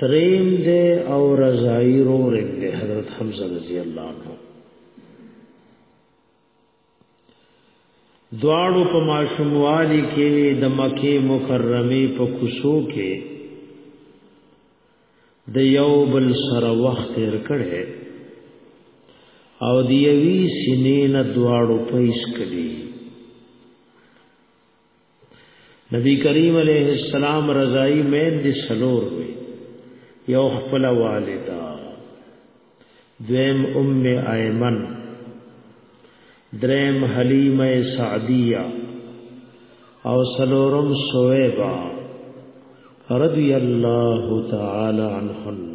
تریم دے او رضائی رو ریم دے حضرت حمزہ رضی اللہ عنہ دواړو په ماشوموالي کې د مکه مکرمه په کوسو کې د یو بل سره وخت تیر کړي او دی وی سینې نه دواړو پیس کړي نبی کریم علیه السلام رضای مین دي سلور وي یو خپل والدا دویم ام ایمن دریم حلیمه سعدیه او سلورم سویبا رضی الله تعالی عنهن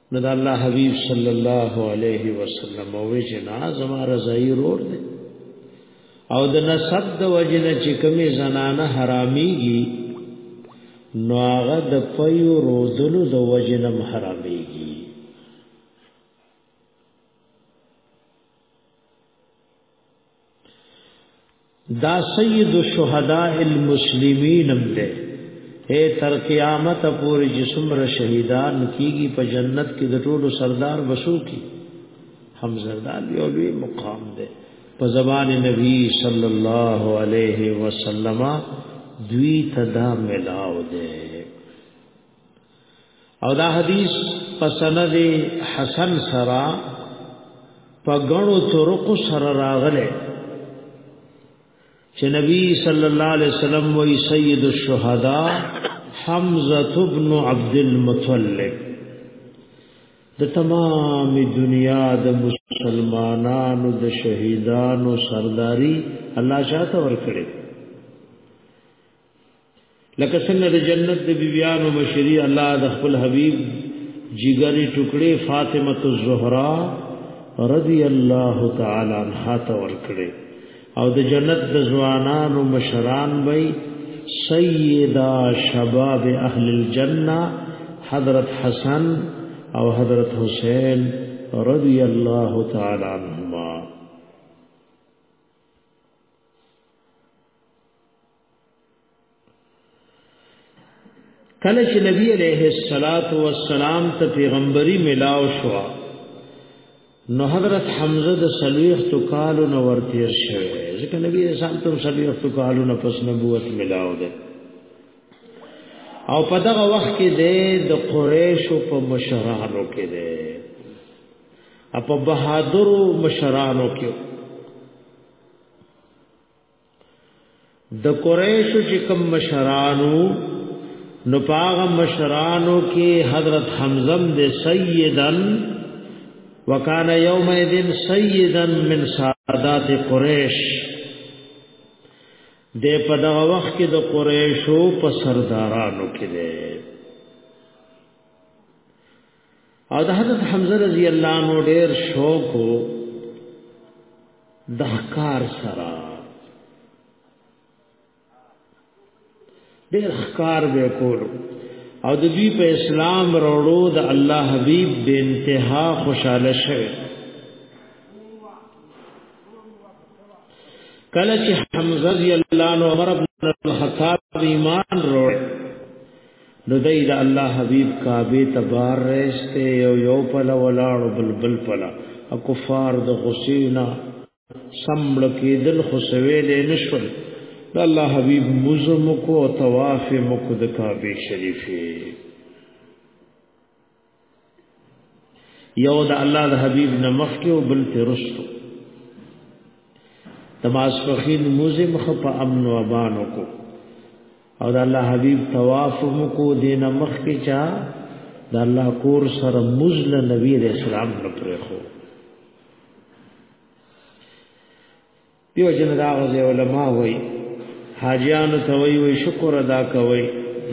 نو د الله حبيب صلی الله علیه وسلم او جنا زما رضای رور دی او د نسب د وجنه چې کمی زنانه حراميږي نو هغه د پيو رودلو د وجنه حراميږي دا سید الشهداء المسلمین هم ده اے تر قیامت پورې چې څومره شهیدان کیږي په جنت کې د ټولو سردار بسو کی هم سردار یو لوی مقام ده په زبان نبی صلی الله علیه وسلم دوی تدا ملاو ده او دا حدیث په سند حسن سرا په غنو طرق سره راغله چې نبی صلی الله علیه وسلم وی سید الشهدا حمزه ابن عبد المطلب د تمام دنیا د مسلمانانو د شهیدانو سرداری الله شاته ورکړي لکه څنګه د جنت د بیبیانو مشری الله د خپل حبیب جګری ټوکړي فاطمه الزهرا رضی الله تعالی عنها ته ورکړي او د جنت د ځوانانو مشران وي سیدا شباب اهل الجنه حضرت حسن او حضرت حسین رضی الله تعالی عنهم کله چې نبی عليه الصلاة والسلام ته پیغمبري ملاو شو نو حضرت حمزه د سلويختو کالو نو ورتیر شوه ځکه نبی اسلام ته سلويختو کالو نه پس نبوت ملاو ده او په دغه وخت کې د قریشو په مشرانو کې ده په بهادرو مشرانو کې د قریشو چې کوم مشرانو نو پاغه مشرانو کې حضرت حمزه د سیدن وکانه یوم اذن سیدن من سادات قریش د په دغه وخت کې د قریشو په سردارانو کې دی او د حضرت حمزه رضی الله عنه ډیر شوق وو د ښکار سره ډیر ښکار به کول او د دوی په اسلام وروړو د الله حبیب د انتها خوشاله شوه کله چې حمزه رضی الله عنه عمر بن الخطاب ایمان وروړ نو دی د الله حبیب کعبه ته بار رسته یو یو پلا ولاړو بل بل پلا او کفار د غسینا سمړ کې دل خسوي له نشول د الله حبیب مزم کو طواف مکو د کعبه شریفه یو د الله د حبیب نه مخکې او بل ته رسو تماسفخین موزه مخ په امن و امان کو او د الله حبیب طواف کو دین مخ کې چا د الله کور سره مزل نبی رسول الله پر خو دیو جن دا غزه علما وای حاجیان ته وای وای شکر ادا کوي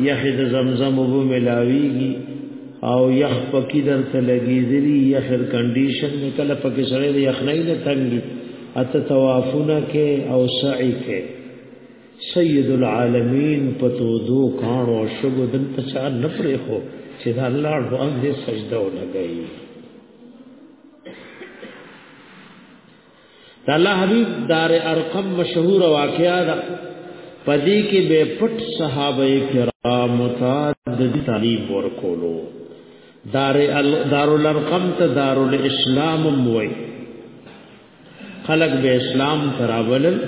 یخ د زمزم وبو ملاویږي او یخ پکې درته لګیدلی یخ هر کنډیشن کله پکې سره د یخ نه نه تنګي اته توافونه کې او سعی کې سید العالمین پتو دو کانو شګو دلته چا نه پرې خو چې دا الله باندې سجده ولګي د الله حبیب دار ارقم مشهور واقعا ده پدې کې به پټ صحابه کرام متعدد تعلیم ورکولو دار دار الارقم ته دار الاسلام موي خلق به اسلام تراولل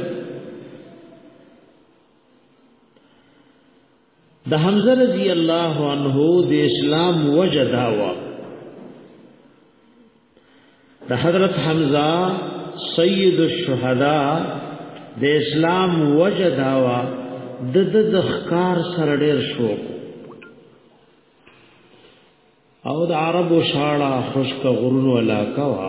د حمزه رضی الله عنه د اسلام وجه دا و د حضرت حمزه سید الشهدا د اسلام وجه دا و د د ذخکار سره ډیر شوق او د عربو شاړه خشک غرونو علاقه وا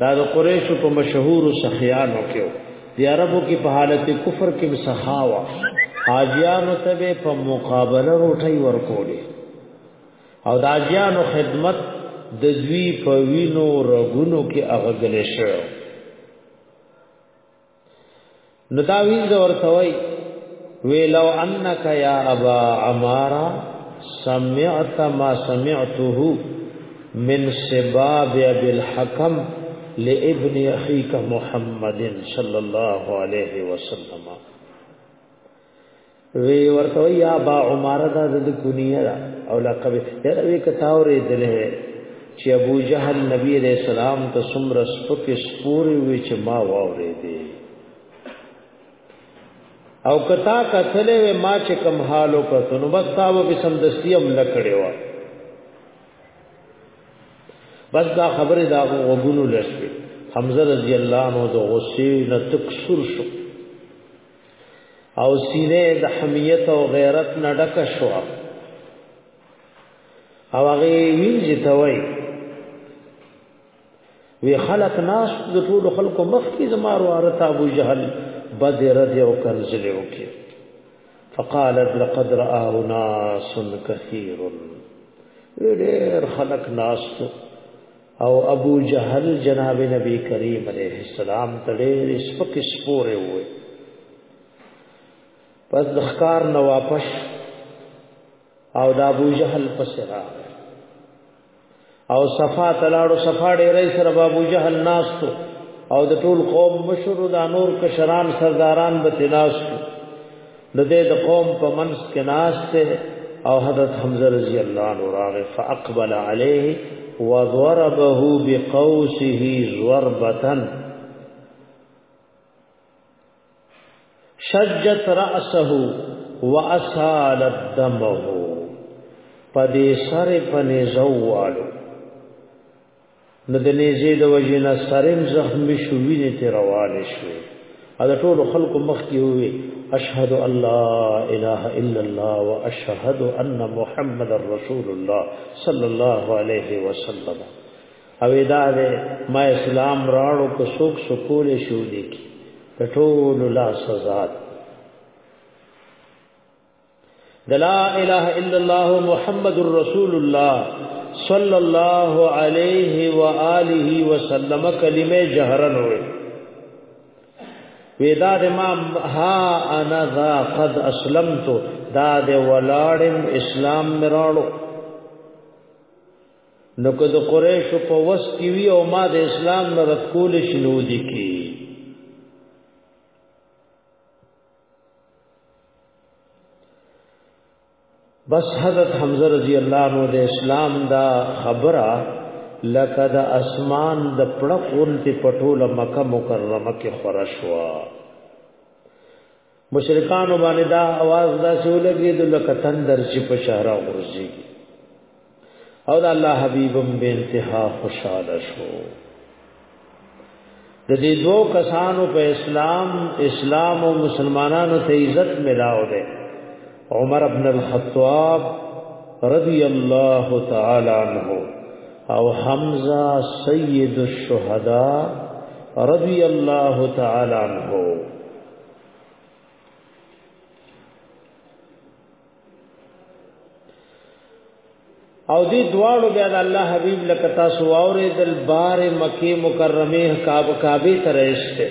دا د قریشو په مشهور سخیانو کې دی عربو کې په حالت کفر کې مسخاوا حاجیانو ته په مقابله روټي ورکولې او د حاجیانو خدمت د دوی په وینو رګونو کې اغګل شو نداویز ورثوي وی لو انک یا ابا عمارا سمعت ما سمعته من سباب ابي الحكم لابن اخيك محمد صلى الله عليه وسلم وی ورته یا با عمر دا د کنیه دا او لقب یره وی کتاورې دله چې ابو جهل نبی علیہ السلام ته سمر سپک سپوري وی چې ما واورې دي او کتا کتلې وی ما چې کم حالو کتو نو بس تاسو به سمدستی هم لکړې و بس دا خبره دا غوګونو لښوي حمزه رضی الله عنه د غصې نه تکسر شو او سینه د حمیت او غیرت نه ډک شو او هغه وینځ ته وای وی خلق ناس د ټول خلکو مخ کې زمار وارث ابو جهل بدر دی او کنزل وکي فقال لقد را ناس كثير ډېر خلق ناس او ابو جهل جناب نبی کریم علیہ السلام تړې سپک سپوره وې پس د ښکار نه واپس او د ابو جهل پس را او صفا تلاړو صفا ډېرې سره ابو جهل ناستو او د ټول قوم مشر د نور کشران سرداران به تناستو د دې د قوم په منځ کې ناشته او حضرت حمزه رضی الله عنه راغ فاقبل عليه وضربه بقوسه ضربه شجت راسه واسالت دمه پدې سره پنه زوالو نو د نیزې د وجې نه سرم زخمی شو وینې ته روانې شوې او د ټولو خلکو مخ کې وې اشهد ان لا اله الا الله واشهد ان محمد رسول الله صلی الله علیه وسلم او دا دې ما اسلام راړو کو څوک سکول شو دي د ټولو لا سزا د لا اله الا الله محمد رسول الله صلی الله علیه و آله وسلم کلمه جهرن وي ودا د ما ها انا ذا قد اسلمت دا د ولاړم اسلام مراړو نو که د قریش په وس کې وی او ما د اسلام نه رد کول شنو دي کی بس حضرت حمزه رضی الله عنه د اسلام دا خبره لکه د اسمان د پړقون ته پټوله مکه مکرمه کې خورشوا مشرکان باندې دا आवाज دا شو لګي د لکه تندر چې په شهر غورځي او د الله حبيبم به انتها خوشاله شو د دې دوه کسانو په اسلام اسلام او مسلمانانو ته عزت ملاو ده عمر ابن الخطاب رضی الله تعالی عنہ او حمزه سید الشهدا رضی الله تعالی عنہ او دې دواړو بیا د الله حبیب لکه تاسو واورې دل بار مکه مکرمه کعب کعبه ترېشته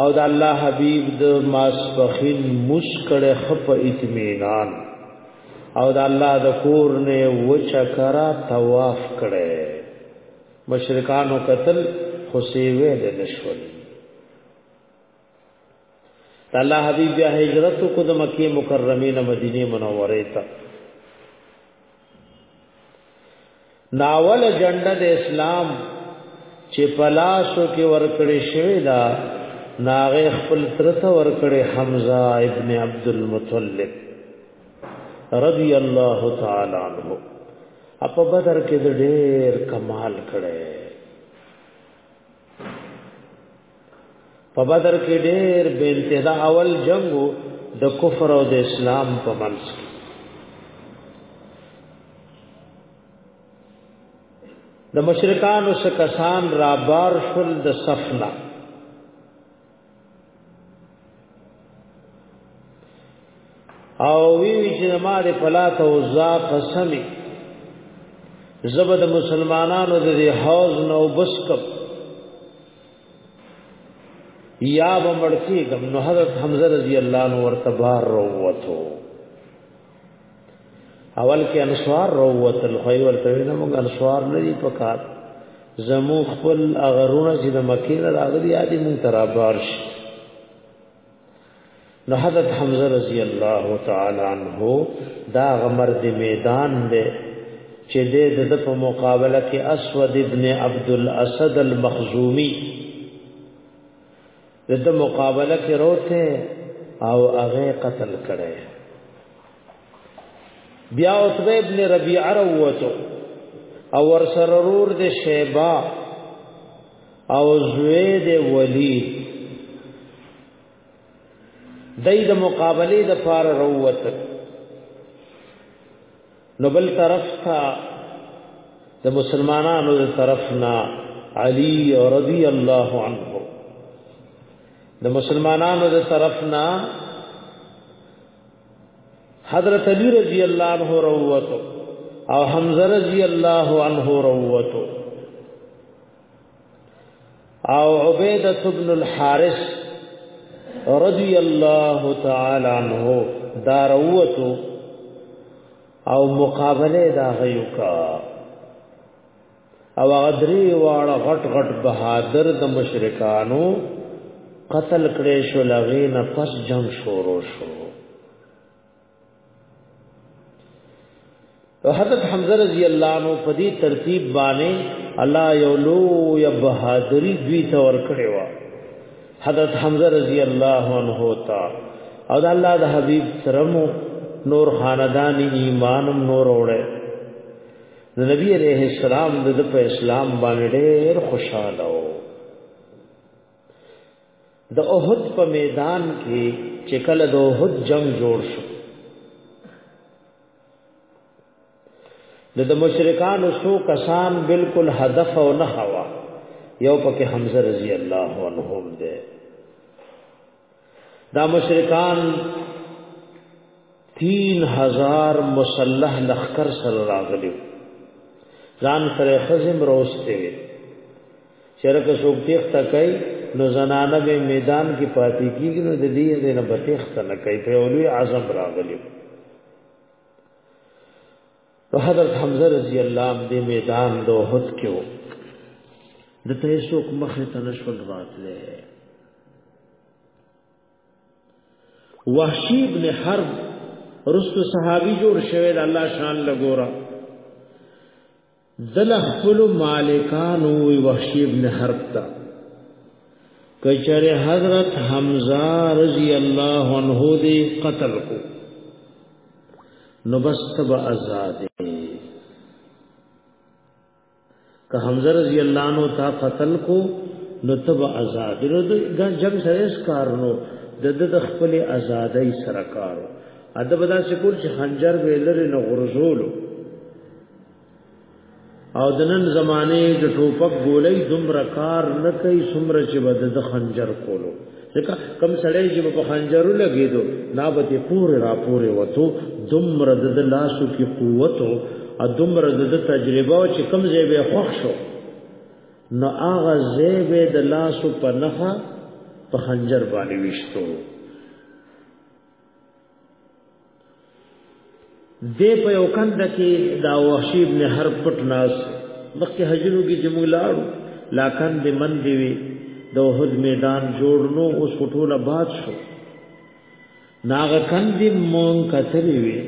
او د الله حبیب د ماسپخین مشکړه خپ اطمینان او د الله د کور نه وچا کرا طواف کړي مشرکانو قتل خو سی وې د نشول الله حبیب بیا هجرت کو د مکه مکرمه نه مدینه منوره ته ناول جنډه د اسلام چې پلاسو کې ورکړې شوی دا ناغه خپل ترته ورکړې حمزه ابن عبد المطلب رضی الله تعالی عنہ اپ بدر کې د ډېر کمال کړي په بدر کې ډېر بے انتها اول جنگو د کفر او د اسلام په منځ کې د مشرکانو څخه کسان را بار شول د صفنا او وی وی چې ما دې فلات او زا قسمی زبد مسلمانانو د دې حوض نو بس کب یا بمړکی دم نو حضرت حمزه رضی الله عنه ورته بار وروته اول کې انصار روتل خو ورته نه موږ انصار نه دی پکار زمو خپل اغرونه چې د مکې نه راغلي یادې مون ترابار شي نو حضرت حمزه رضی الله تعالی عنہ دا غمر دی میدان دی چې د د په مقابله کې اسود ابن عبد الاسد المخزومی د ده مقابله کې روته او هغه قتل کړي بیا عتبه ابن ربيعه وروته او ور سره رور د شیبا او زوی د ولی دای د مقابله د فار وروته نو بل طرف ته د مسلمانانو د طرفنا علی رضی الله عنه د مسلمانانو د طرفنا حضرت علی رضی الله عنه روته او حمزه رضی الله عنه روته او عبیدہ ابن الحارث رضی اللہ تعالی عنہ داروتو او مقابله دا غیو کا او غدری واړه غټ غټ بهادر د مشرکانو قتل کړي شو لغې نه پس جنگ شروع شو حضرت حمزه رضی الله عنه په دې ترتیب باندې الله یو لو یا بهادری دوی ته ور کړی و حضرت حمزه رضی الله عنه تا او د الله د حبیب سرمو نور خاندان ایمانم نور وړه د نبی عليه السلام د په اسلام باندې ډېر خوشاله و د احد په میدان کې چې کله د احد جنگ جوړ شو د مشرکان سو کسان بالکل هدف او نه هوا یو پکې حمزه رضی الله عنه هم ده دا مشرکان تین هزار مسلح لخکر سر راغلی ځان سره خزم روسته وي چرکه څوک تخت کوي نو زنانه به میدان کې پاتې کیږي نو د دې نه به تخت نه کوي په اولي اعظم راغلی نو حضرت حمزه رضی الله عنه د میدان دوحد کې وو د تیسوک مخه تنشول راتله وحشی ابن حرب رست صحابی جوړ شوی د الله شان لګورا دل خپل مالکان وی وحشی ابن حرب تا کچره حضرت حمزه رضی الله عنه دی قتل کو نو بس تب آزاد که حمزه رضی الله عنه تا قتل کو نو تب آزاد نو د جنگ سره اس کار نو د د خپل آزادۍ سره کار ادب دا سکول چې خنجر ویلر نو غرزولو او د نن زمانه د ټوپک ګولۍ دومره کار نه کوي څومره چې بد د خنجر کولو ځکه کم سړی چې په خنجرو لګیدو نا به ته پور را پورې وته دومره د لاسو کې قوت او دومره د تجربه چې کم ځای به خوښ شو نو هغه ځای به د لاسو په نخا په خنجر باندې وشتو دې په یو کند کې دا وحشی ابن حرب پټ ناس مخکې حجرو کې چې موږ لاړو لا کند من دی وی د وحد میدان جوړ نو اوس ټوله باد شو ناغ کند مون کتلی وی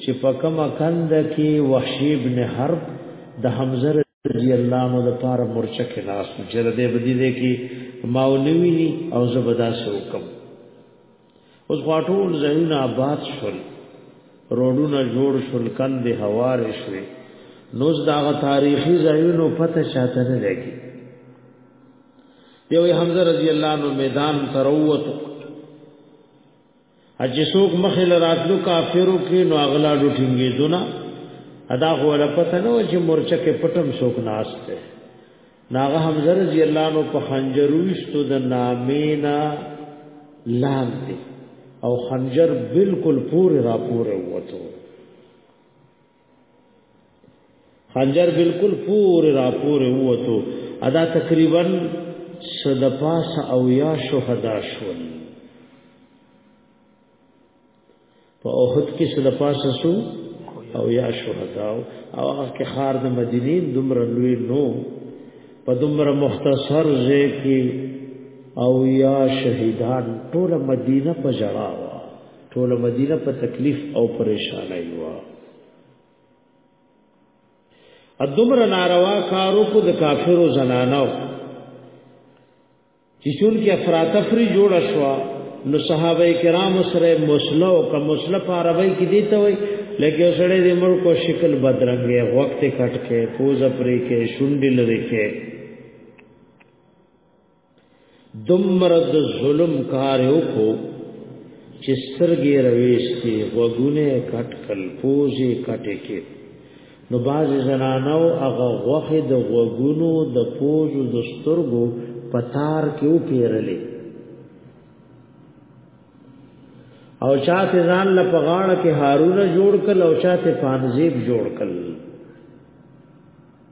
چې په کومه کند کې وحشی ابن حرب د حمزه رضی الله عنه د پاره مرچه کې ناس نو چې دې بدی دې کې ماونوي ني او زبدا سو کم اوس غاټول زینونه آباد شول روډونه جوړ شول کند هوار شوي نو زداغه تاریخي زینو پته چاته نه لګي یو حمزه رضی الله عنه میدان تروت اجه سوق مخه لراتلو کافرو کې نو اغلا ډو ټینګې دونه ادا خو ولا پته نو چې مورچه کې پټم سوق ناشته ناغه حمزه رضی الله نو په خنجروشتو د نامینا لاندې او خنجر بالکل پورې را پورې وته خنجر بالکل پور را پور ووتو ادا تقریبا صد پاس او یا شهدا شول په اوحد کې صد پاس سو او یا شهدا او هغه کې خار د مدینې دومره لوی نو په دومره مختصر ځای کې او یا شهیدان ټول مدینه په جړاو ټول مدینه په تکلیف او پریشانای و ادمر ناروا کارو کو د کافرو زنانو چې چون کې افراتفری جوړ شوا نو صحابه کرام سره مسله او کوم مسله په عربی کې دی ته وای لکه سړی د ملک او شکل بدرنګي وخت کټ کې پوز پرې کې شونډې لري کې دمر د ظلم کار یو کو چې سرګې رويستي غوګونه کټ کل پوزي کټه کې نو باز زنانو هغه غوخه د غوګونو د پوزو د سترګو پتار کې و پیرلې او چاته ځان له پغاړه کې هارونه جوړ کړ او چاته فانزیب جوړ کړ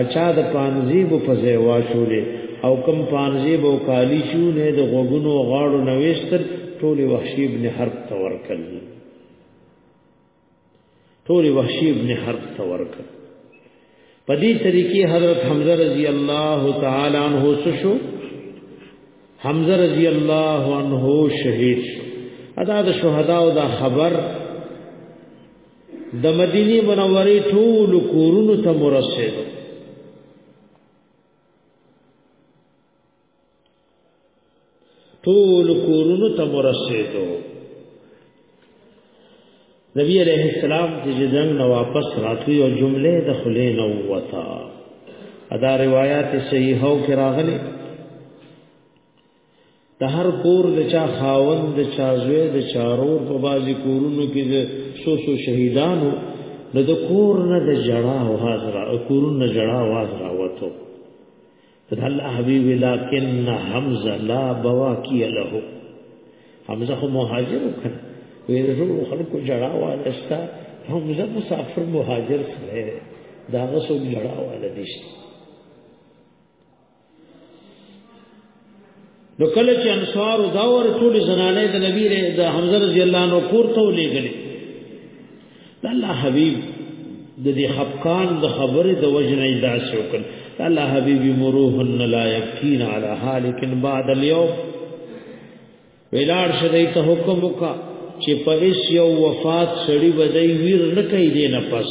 اچا د پانزیب په ځای واشولې او کم پانزیب او کالی شو نه د غوګونو غاړو نوېستل ټول وحشی ابن حرب تور کړ ټول وحشی ابن حرب تور کړ په دې طریقې حضرت حمزه رضی الله تعالی عنہ شو حمزه رضی الله عنہ شهید شو ادا د شهدا او دا خبر د مدینه منورې ټول کورونو ته مرسید ټول کورونو ته مرسید نبی علیہ السلام چې جنگ نو واپس راتلی او جمله د خلې نو وتا ادا روایت صحیحو کې راغلي د هر کور د چا خاوند د چا زوی د چا رور په بازي کورونو کې د سو سو شهیدانو نو د کور نه د جړا او حاضر او کورونو نه جړا او حاضر وته د الله حبیب لکن حمزه لا بواکی له حمزه خو مهاجر وکړ وې د ټول خلکو جړا والستا حمزه مسافر مهاجر سره دا غسو جړا والدشت نو کله چې انصار او داور ټول زنانه د نبی له د حمزه رضی الله عنه کور ته ولېګلې الله حبیب د دې خفقان د خبرې د وجنې داسې وکړ الله حبیب مروهن لا یبکین علی حالک بعد اليوم ویلار شدی ته حکم وکا چې په اس یو وفات سړی بدای ویر نه کوي دینه پس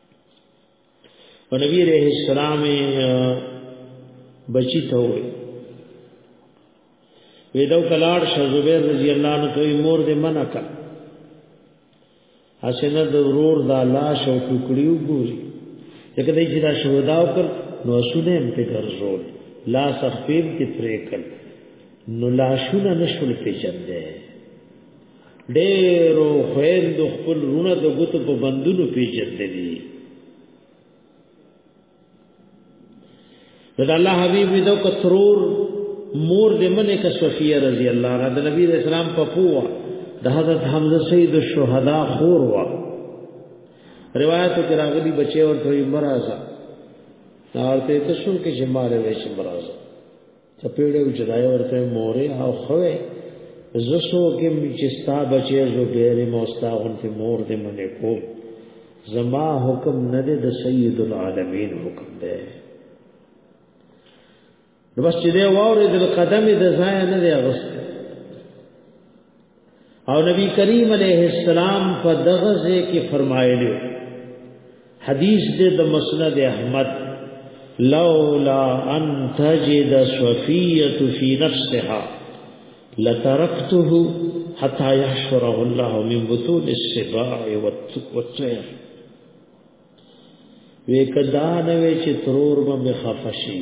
او نبی عليه السلام بچی ته وي ویدو کلاړ شه زبیر رضی الله عنه کوي مور دې منع کړ اسنه د ورور دا لاش او ټوکړیو ګوري ځکه دې چې دا شهدا او پر نو اسونه هم په ګرځول لا سخفیم کې پرې کړ نو لاشونه نشول پیچندې ډېرو خويندو خپل رونه د ګوتو په بندونو پیژندلې دا الله حبيب دې کو ترور مور دې منه ک صفیه رضی الله عنها د نبی رسول الله په پووا د حضرت حمزه سید الشهدا خور وا روایتو کې راغلي بچي ورته مرزا نارته ته شو کې جماله وې چې مرزا چپېړې او جدای ورته مورې او خوې زسو کې چې ستا بچې زبیر موستا غونته مور دې منې کو زما حکم نه دې د سید العالمین حکم دی نو بس چې دې واورې د قدم د ځای نه دی اغست او نبی کریم علیه السلام په دغه ځای کې فرمایلی حدیث دې د مسند احمد لولا ان تجد صفیه فی نفسها لترکته حتا يحشره الله من بطون السباع والطير وکدا نوې چې ترور به خفشي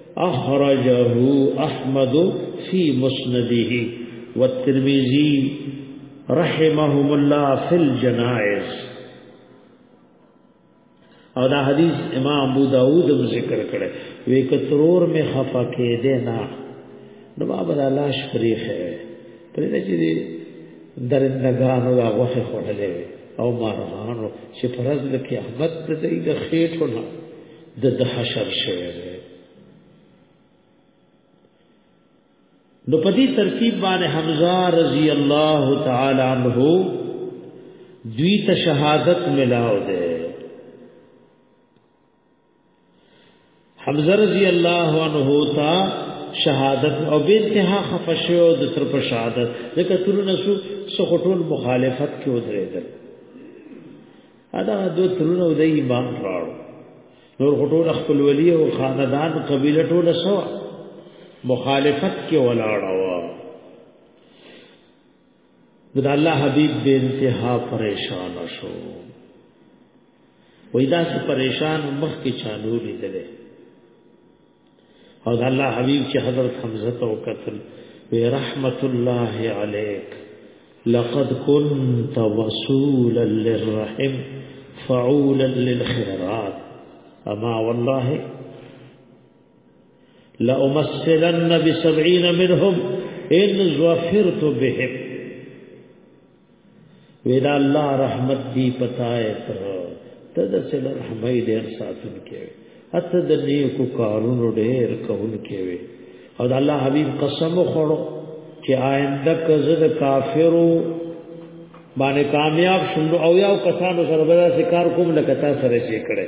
اخرجه احمد فی مسنده والترمذی رحمهم الله فی الجنائز او دا حدیث امام ابو داود هم ذکر کړی وی کترور می خفا کې ده نه نو بابا دا لاش پریخه پرې نه چې درندګانو دا غوخه خورلې او مارغانو چې فرض لکه احمد ته د خېټو نه د د حشر شوی دی نو په دې ترتیب باندې حمزه رضی الله تعالی عنہ دوی ته شهادت ملاو ده حمزه رضی الله عنه تا شهادت او به انتها خفشه او د تر په شهادت ځکه ترونه سو سو خټول مخالفت کې ودرېدل ادا دو ترونه د ایمان راړو نور غټول خپل ولی او خاندان قبیله ټول سو مخالفت کې ولاړو د الله حبیب به انتها پریشان شو وېدا چې پریشان مخ کې چالو لیدلې او د الله حبيب چې حضرت حمزه تو قتل رحمت الله عليك لقد كنت وصولا للرحم فعولا للخيرات اما والله لأمثلن بسبعين منهم ان ظفرت بهم ویدا الله رحمت دی پتاي سر ته د سل رحمه ډیر ساتون کې اته د نیکو کارونو ډیر کول کې وي او د الله حبیب قسم خوړو چې آینده کزد کافرو باندې کامیاب شوم او یو کسانو سره به دا کار کوم لکه تاسو سره شي کړي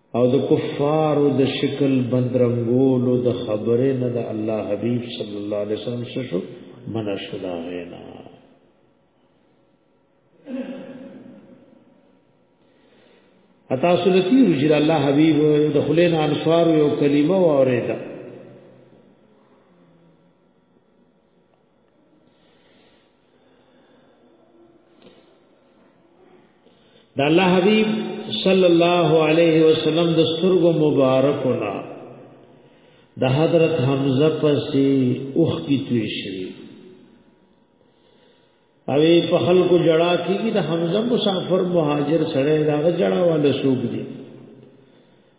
او د کفارو د شکل بندرنګولو د خبرې نه د الله حبيب صلی الله علیه وسلم شو منع شو دا غینا اتا سنتی رجل الله حبيب د خلین انصار یو کلمه واورېدا دا الله حبیب صلی الله علیه وسلم د سترګو مبارکونه د حضرت حمزه پسې اوخ کی توی شوی اوی په خلکو جڑا کیږي د حمزه مسافر مهاجر سره دا جڑا والا سوق دي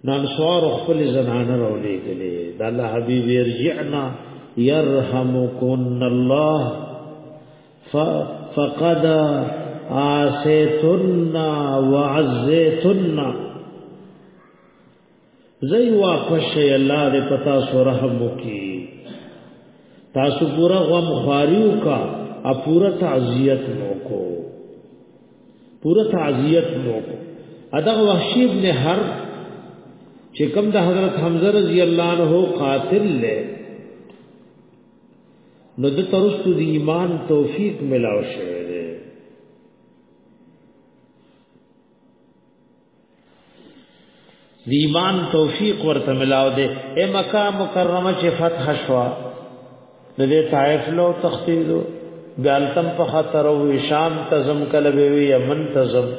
نو انصار خپل زنانه راولې غلې د الله حبيب يرجعنا يرحمكن الله فقد آسیتن وعزیتن زی واپس شی الله دې پتا سو رحم وکي تاسو پورا غم خواریو کا ا پورا تعزیت نو کو پوره تعزیت مو کو ادغه وحشی ابن حر چې کوم د حضرت حمزه رضی الله عنه قاتل له نو د ترستو د ایمان توفیق ملاو شوه دی ایمان توفیق ورته ملاو دی اے مکه مکرمه چې فتح شوا د دې طائف لو تختیدو بیالتم په خطر او شام تزم کله به وی یمن تزم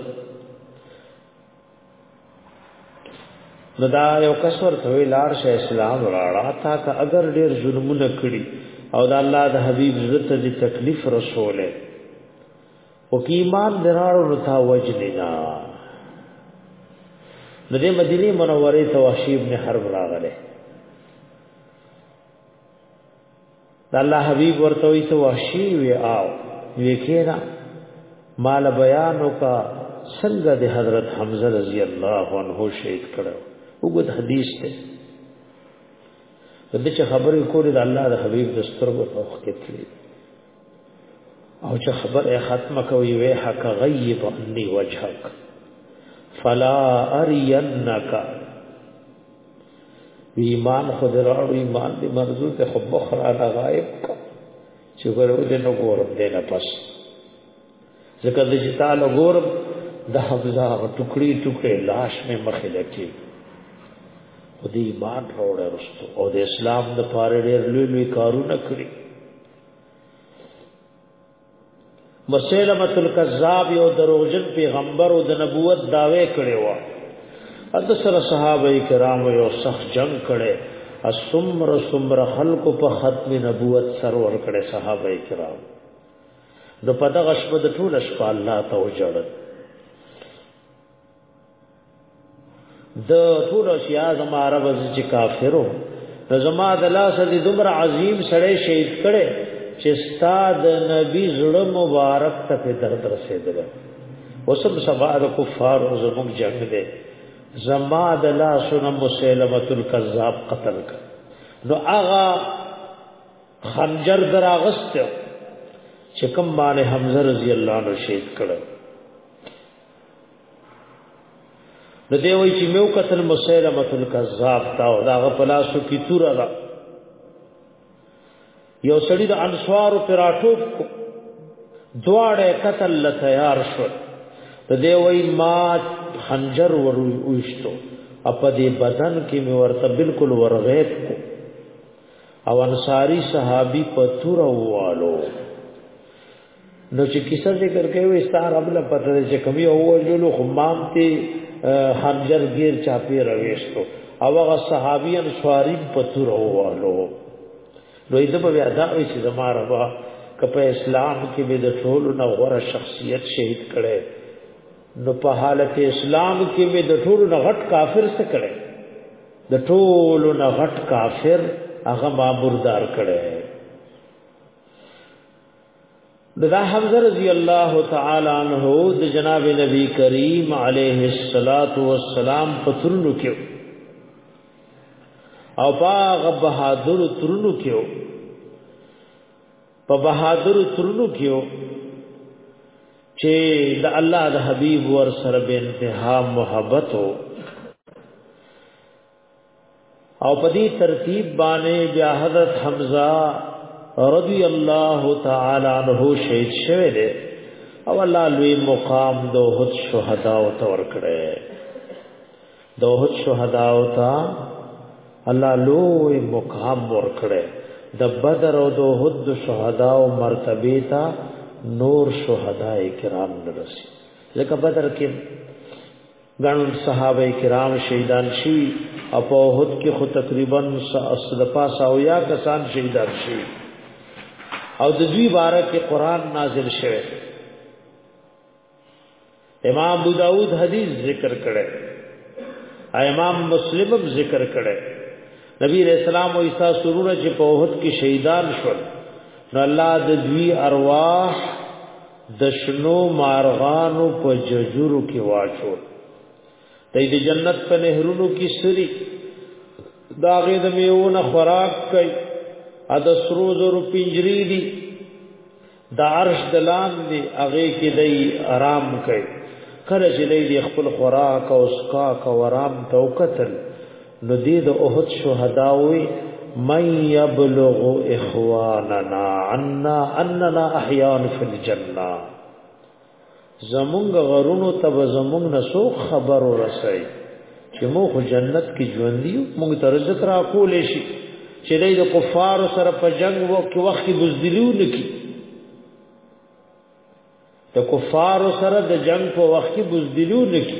ندا یو کس ورته وی لار شه اسلام راړه تا که اگر ډیر ظلمونه کړی او د الله د حبیب عزت دې تکلیف رسوله او کی ایمان دراړو نو تا وجنینا نو د مدینه منوره ته وحشی ابن حرب راغله د الله حبیب ورته وی ته وحشی وی آو وکینا مال بیانو کا څنګه د حضرت حمزه رضی الله عنه شهید کړو وګد حدیث ته د دې خبرې کولې د الله د حبیب د سترګو په وخت کې او چې خبره ختمه کوي وې حق غیب انی وجهک فلا ارینک ایمان خود راړو ایمان دې مرزو ته خو بخرا نه غایب چې ګورو دې نو ګورم دې نه پس ځکه دې چې تعالی ګورم د حمزه ټوکړي ټوکړي لاش مې مخې لکې او دې ایمان راوړې رستو او د اسلام د پاره ډېر لوی لوی کارونه کړی مسلمت الکذاب یو دروغجن پیغمبر او د نبوت داوی کړي و اته سره صحابه کرام یو سخت جنگ کړي اسمر سمر خلق په ختم نبوت سرور کړي صحابه کرام د پدغه شپه د ټول شپه الله ته وجړل د ټول اشیاء زما رب چې کافرو نو زما د لاس دې دومره عظیم سړی شهید کړي چې استاد نبی زړه مبارک ته په درد رسیدل وسب سبا د کفار او زموږ جنگ دې زما د لاس نو مسلمه الکذاب قتل کړ نو هغه خنجر دراغست چې کوم باندې حمزه رضی الله عنه شهید کړي نو دی وای چې میو قتل مسلمه الکذاب تا او دا غپلاسو کی تور را یو سړی د انصار پراټو دواړه قتل ل تیار شو ته دی وای ما خنجر ورو وشتو اپ دې بدن کې مې ورته بالکل ورغیب کو او انصاری صحابي په تور ووالو نو چې کیسه ذکر کوي ستار رب له پته چې کوم یو وجلو خمام ته خنجر غیر چا پی رويستو او هغه صحابي انصاری په تور ووالو نو ایده په بیا دا وی چې زماره با کپه اسلام کې به د ټول نو غره شخصیت شهید کړي نو په حالت اسلام کې به د ټول نو غټ کافر څه کړي د ټول نو غټ کافر هغه ما بردار کړي دا حمزه رضی الله تعالی عنہ د جناب نبی کریم علیه الصلاۃ والسلام په ترونو کې او باغ بهادر ترونو کې په بهادر ترونو کې چې د الله د حبیب ور سره به انتها محبت او او په دې ترتیب باندې بیا حضرت حمزه رضی الله تعالی عنہ شهید شوه دی او الله لوی مقام دوحد شهدا او تور کړي دوحد شهدا او تا الله لوی مقام ور کړي د بدر او دوحد شهدا او مرتبه تا نور شهدا کرام نرسي لکه بدر کې ګڼ صحابه کرام شهیدان شوي او په احد کې خو تقریبا د پاسه او یا کسان شهیدان شوي او د دوی باره کې قران نازل شوه امام ابو داود حدیث ذکر کړي امام مسلم هم ذکر کړي نبی رسول الله او عیسی سرونه چې په احد کې شهیدان شول نو الله د دوی ارواح د شنو مارغانو په ججورو کې واچو دای د جنت په نهرونو کې سری داغه د میوونه خوراک کوي ا د سرو زرو پنجری دي د عرش دلان دي هغه کې دای آرام کوي کله چې دای خپل خوراک او اسکا کا آرام توکتل نو دې د احد شهدا وي من يبلغ اخواننا عنا اننا احياء في الجنه زمونږ غرونو ته زمونږ نسو خبر ورسي چې مو خو جنت کې ژوند یو موږ ته رزق را کول شي چې د کفار سره په جنگ وکي وخت بزدلیو نکي د کفار سره د جنگ په وخت بزدلیو نکي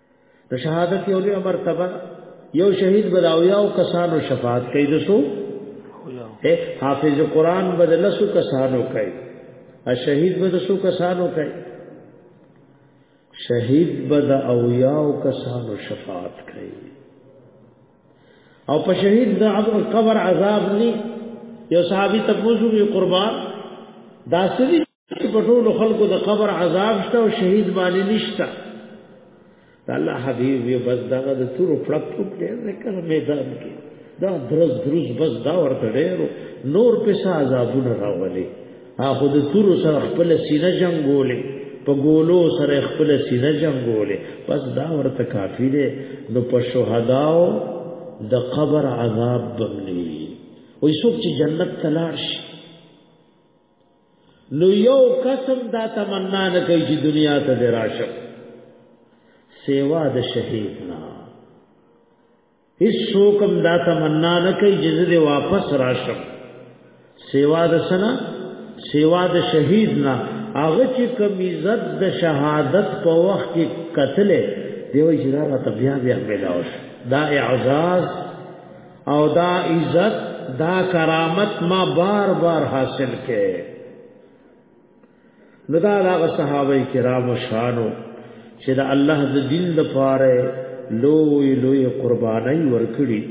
د شهادت یو لوی مرتبه یو شهید بداویا او کسانو شفاعت کوي دسو اے حافظ قران بدل سو کسانو کوي ا شهید بدل سو کسانو کوي شهید بد اویا او کسانو شفاعت کوي او په شهید د قبر عذاب نه یو صحابي تاسو یې قربان داسري په ټولو خلکو د قبر عذاب شته او شهید باندې نشته الله حبیب یو بس دا د تورو پړک پړک دی ذکر میدان کې دا درز درز بس دا ورته ډیرو نور په عذابونه راولي هغه د تورو سره خپل سینه جنگولې په ګولو سره خپل سینه جنگولې بس دا ورته کافی دی نو په شهداو د قبر عذاب بملی وې څوک چې جنت تلاش نو یو قسم دا تمنا نه کوي چې دنیا ته د راشم سیوا د شهید نه هیڅ څوکم دا تمنا نه کوي چې زه واپس راشم سیوا د سنا سیوا د شهید نه هغه چې کوم عزت د شهادت په وخت کې قتل دی وجدار ته بیا بیا ملاوش دا اعزاز او دا عزت دا کرامت ما بار بار حاصل کړي نو دا هغه صحابه کرامو شانو چې دا الله د دین لپاره لوی لوی قربانای ورکړي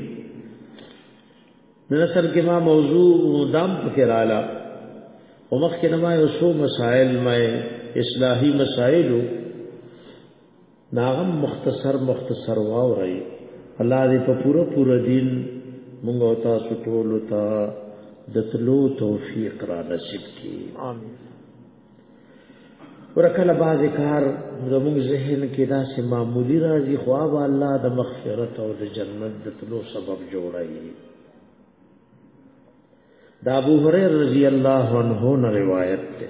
نن سر کې ما موضوع دام پکې رااله او مخکې نما یو څو مسائل مې اصلاحي مسائلو ناغم مختصر مختصر واوري الله دې په پوره پوره دین موږ او تاسو ټول ته د تلو توفیق را نصیب کړي امين ورکل باز کار زموږ ذهن کې دا سه معمولی راځي خو اب الله د مغفرت او د جنت د تلو سبب جوړایي دا ابو هريره رضی الله عنه نه روایت ده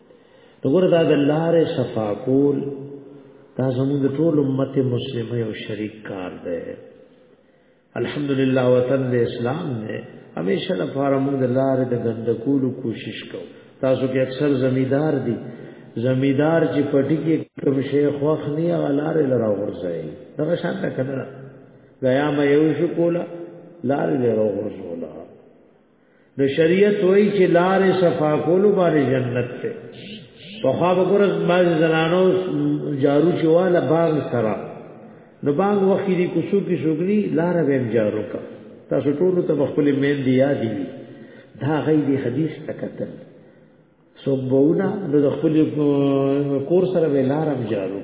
وګوره دا د لارې صفا کول دا زموږ ټول امت مسلمه یو شریک کار دی الحمدلله وطن د اسلام نه همیشه لپاره موږ د لارې د ګندکولو کوشش کوو تاسو کې اکثر زمیدار دي زمیدار چې پټی کې کوم شی خوخ نه یا لارې لرا ورځي دا شان ته کنه غیا مې یو شو کولا لارې لرا ورځولا نو شریعت وای چې لارې صفا کولو باندې جنت ته په خوا به ګورز باز زنانو جارو چواله باغ سره نو باغ وخت دی کوڅو کې شوګني لار به هم جارو کا تاسو ټول ته خپل مین دی یاد دی دا غي دی حدیث تکتل څوک بونا د خپل کور سره ویلارم جارو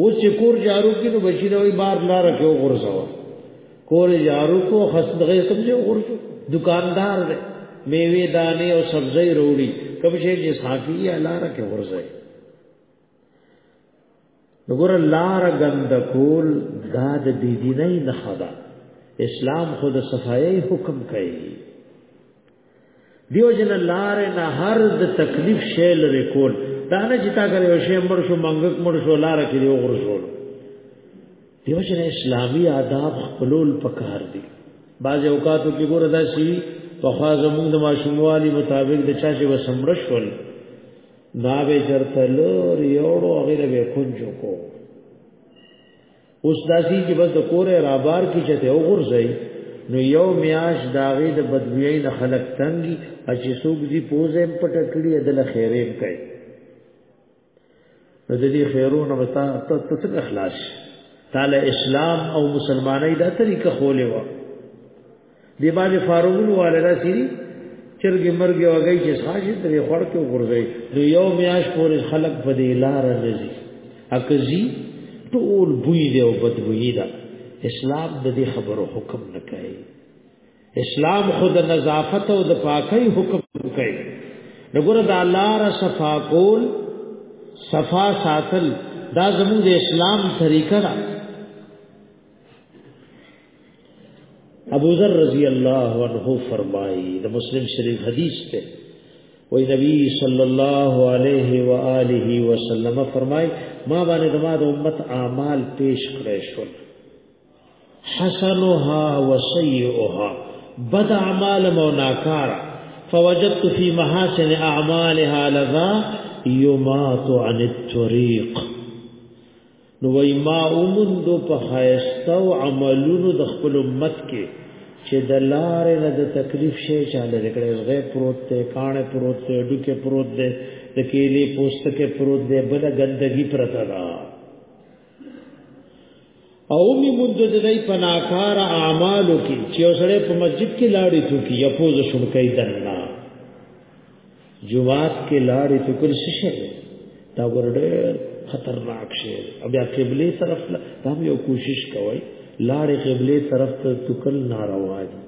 اوس چې کور جارو کې نو بچی دا وی بار لار کې وګرځاو کور جارو کو خسدغه سمجه وګرځو دکاندار دی میوه دانه او سبزی وروړي کوم شي چې صافي یا لار کې وګرځي نګور لار غند کول دا د بی دیني نه خدا اسلام خو د صفایي حکم کوي دیو جن لار نه هر د تکلیف شیل ریکول دا نه چې تا کوي شی مر شو منګک مر شو لار کې دی وګرځول دیو جن اسلامي آداب خپلول پکار دي بعض اوقاتو کې ګور دا شي په خوا زموږ د ماشوموالي مطابق د چا چې وسمرش ول دا به چرته لور یوړو هغه به کنجو کو اوس داسي چې بس د کورې رابار کې چته وګرځي نو یو میاش داغه د بدوی نه خلق تنګي چې څوک دي پوزې پټ کړی د خیرې کوي نو د دې خیرونه وتا ته څنګه خلاص تعالی اسلام او مسلمانۍ دا طریقه خولې و دی باندې فارغون والدا سری چرګ مرګ وګی چې ساجي ته خړ کې وګرځي نو یو میاش پورې خلق په دې لار رزي اکزي ټول بوی دی او بد بوی دا اسلام د دې خبرو حکم نه کوي اسلام خود نظافت او د پاکۍ حکم کوي نګور د الله را صفا کول صفا ساتل دا زموږ د اسلام طریقه ده ابو ذر رضی الله عنه فرمایي د مسلم شریف حدیث ته وی نبی صلی الله علیه و آله وسلم فرمای ما باندې د ما د امت اعمال پیش کړی شو حسنها و سیئها بد اعمال مو ناکار فوجدت فی محاسن اعمالها لذا یمات عن الطريق نو وای ما اومند په خایسته او عملونو د خپل امت کې چې د لارې نه د تکلیف شي چاله کړي زغه پروت ته کانه پروت ته ډکه پروت ده د کېلې پوستکه پروت ده بل ګندګي پرتا ده او می مند د دې پناکار اعمالو کې چې اوسړه په مسجد کې لاړې څوکي یا پوز شونکې دنه جمعات کې لارې ته کول څه شي دا ورډه خطرناک شي او بیا قبله طرف لا هم یو کوشش کوي لارې قبله طرف ته تکل ناروا دي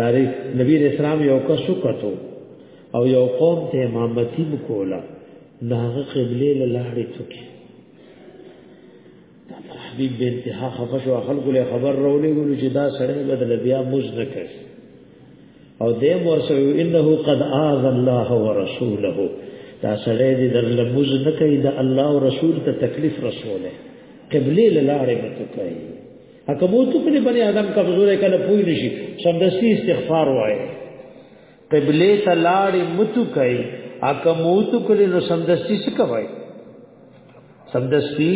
داري نبی اسلام یو کس وکړو او یو قوم ته امامتی وکولا داغه قبله لاړې څوکي تحبیب به انتها خفش او خلق له خبر رولې ګلو چې دا سړی بدل بیا موز نه کوي او دې ورسوي انه قد اعاذ الله ورسوله دا سړی دې در لموز نه کوي دا الله او رسول ته تکلیف رسوله قبله لاړې مت کوي اګه مو ته په بني ادم کمزورې کنه پوي نشي سمدستي استغفار وایي قبله ته لاړې مت کوي اګه مو ته کړي نو سمدستي څه کوي سمدستی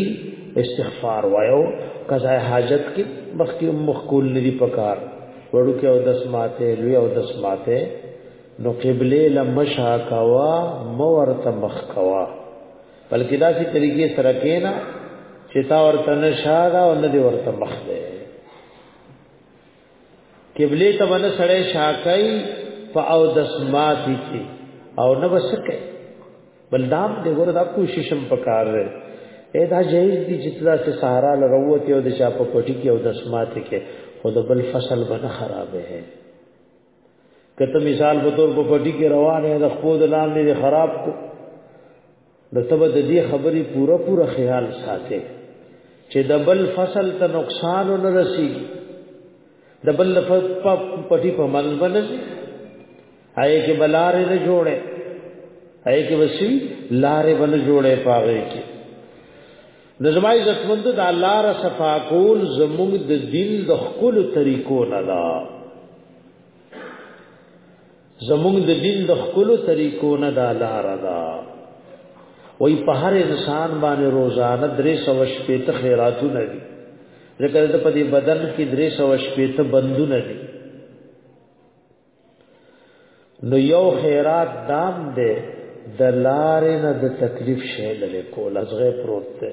استغفار وایو قضا حاجت کې مخکې مخکول لري پکار وړو کې او دس ماته لوی او دس ماته نو قبله لمشا کوا مورته مخ کوا بلکې داسې طریقې سره کینا چې تا ورته نشاده او نه دی ورته مخ دی قبله ته باندې سړې شاکای په او دسماتی کې او نه وسکه بل دام دې وردا کوششم پکار رہے اې دا جهیز دي چې تدا سے سهارا لروت او د چا په کوټی کې او دسماتی کې خود بل فصل بنا خراب ہے کته مثال په تور په پټی کې روان ہے د خود لاندې خراب کو نو ته به د دې خبرې پوره پوره خیال ساتې چې د بل فصل ته نقصان نه رسیږي د بل په پټي په مل بنځي آی کې بلارې نه جوړې آی کې وسی لارې بن جوړې پاوې کې د زما عزت مند د الله را صفا کول زموږ د دین د خپل طریقو نه ده زمونږ د دین د خپل طریقو نه دا لار ده وای په هر انسان باندې روزانه درې سو شپې ته خیراتونه دي ځکه د په دې بدن کې درې سو شپې ته بندونه دي نو یو خیرات دام دی د لارې نه د تکلیف شې لري کول ازغه پروت دی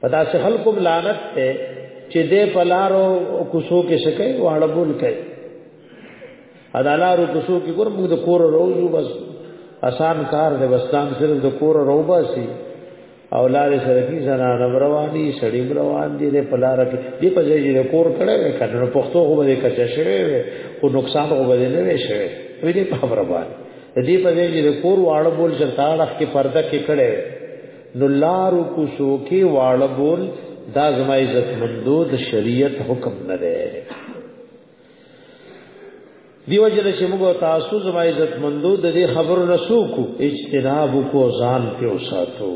په داسې خلکو لعنت ته چې دې په لارو کوسو کې شکای واړه بول کوي ادا لارو کوسو کې ګور موږ د کور روزو بس آسان کار دی وسلام صرف د کور روبا سي او لارې سره کی زنان رواني سړی روان دي د پلار کې دی په ځای چې کور کړه وې کډنو پښتو خو به کچا شوی وې خو نقصان خو به نه وې شوی وې دې په خبره باندې دې په ځای چې کور واړه بول چې تاړه کې پرده کې کړه نو لارو کوڅو کې واړه بول دا زما عزت مندو د شریعت حکم نه دی دیو جن چې موږ تاسو زما عزت مندو د دې خبرو رسو کو اجتناب کو ځان په وساتو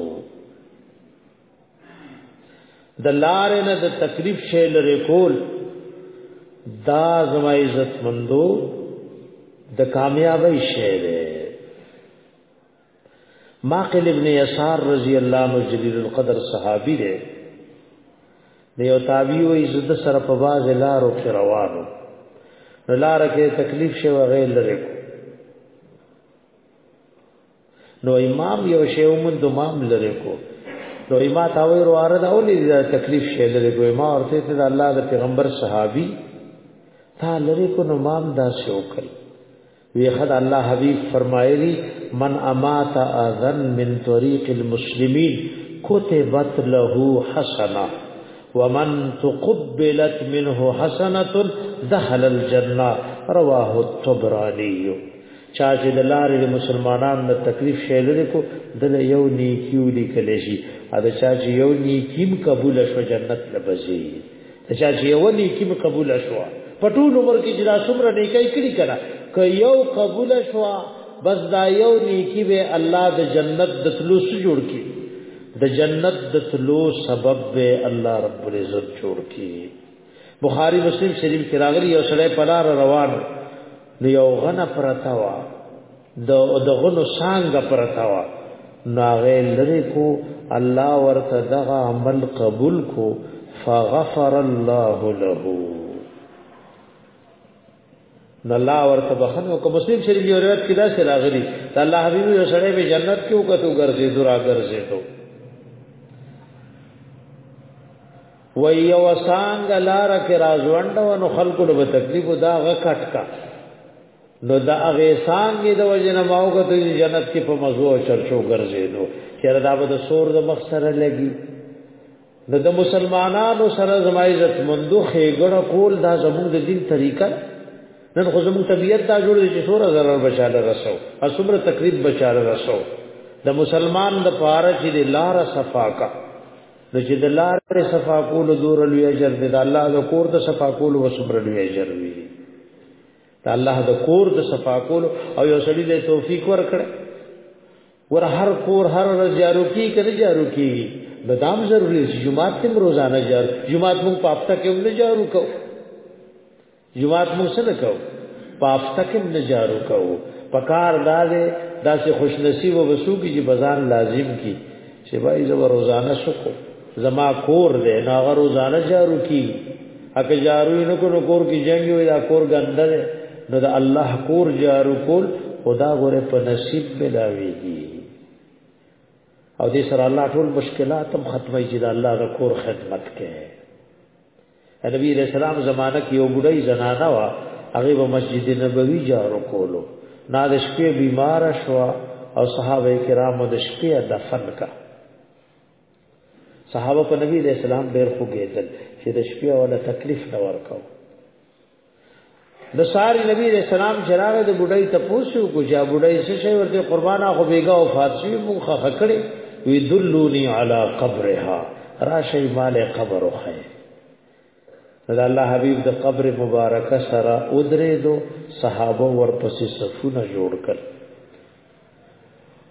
د لار نه د تکلیف شې لري کول دا زما عزت مندو د کامیابی شې ده ماقل ابن یسار رضی الله عنه جلیل القدر صحابي دی د یو تابعی وې زد سره په باز لارو کې روانو نو لار کې تکلیف شي وغیر لري نو امام یو شی ومن د امام لري کو نو امام تا وې رواره دا ولې تکلیف شي لري کو امام ورته ته الله د پیغمبر صحابي تا لري کو نو امام دا شو کوي وی خد الله حبیب فرمایلی من امات اذن من طریق المسلمین کتبت له حسنه ومن تقبلت منه حسنه دخل الجنه رواه الطبراني چا چې د لارې د مسلمانانو د تکلیف شیلل کو دل یو نیکیو لیکل شي ا د چا چې یو نیکیم قبول شو جنت لبزي چا چې یو نیکی به قبول شو په ټول عمر کې چې دا څومره نیکي کړی کړه که یو قبول شو بس دا یو نیکی به الله د جنت د تلو سره جوړ کی د جنت د تلو سبب به الله رب العزت جوړ کی بخاری مسلم شریف کې راغلی یو سړی پلار روان نو یو غنه پرتا وا د دغونو څنګه پرتا وا ناغه لری کو الله ورته دغه عمل قبول کو فغفر الله له نو الله ورته بخنه او مسلم شریف یو روایت کې دا سره راغلی ته الله حبیب یو سره به جنت کې وکړو ګرځي درا ګرځي ته و یو سانګ لار کې راځوند نو خلکو له تکلیف دا غ کټ کا نو دا هغه څنګه د وجنه ماوګه ته جنت کې په مزو او چرچو ګرځېدو چیرې دا به د سور د مخ سره لګي نو د مسلمانانو سره زما عزت مندو خېګړه کول دا زموږ د دین طریقه نن خو زموږ طبیعت دا جوړ دي چې سور zarar بچاله رسو اسمره تقریب بچاله رسو د مسلمان د پاره چې د لار صفا کا نو چې د لار صفا کول دور لوی اجر دی د الله د کور د صفا کول وسمره لوی اجر وی ته الله د کور د صفا کول او یو سړي له توفیق ورکړ ور هر کور هر ورځ جارو کی کړي جارو کی بدام ضروري چې جمعه تم روزانه جارو جمعه مون په هفته کې ول جارو کو جمعه مون سره کو په هفته کې ول جارو کو پکار داله داسې خوش نصیب وسو کی چې بازار لازم کی چې وای زه روزانه سکو زما کور دی نو هغه روزانه جارو کی اګه جارو نه کو نو کور کې جنگ وي دا کور ګنده دی نو دا الله کور جارو کول خدا غره په نصیب ملاويږي او دې سره الله ټول مشکلات هم ختمي چې دا الله د کور خدمت کوي نبی علیہ السلام زمانہ کې یو بډای زنانه وا هغه په مسجد نبوي جارو کولو نا د شپې بیمار شو او صحابه کرامو د شپې دفن کا صحابه په نبی علیہ السلام ډېر خوګېدل چې د شپې ولا تکلیف نه ورکاو د ساری نبی علیہ السلام چراغ د بډای ته پوسو کو جا بډای څه شي ورته قربانا خو بیګا او فاطمی مخه خکړې وی دلونی علی قبرها راشی مال قبر خو دا الله حبیب د قبر مبارکه سره ودرې دو صحابه ورپسې صفونه جوړ کړ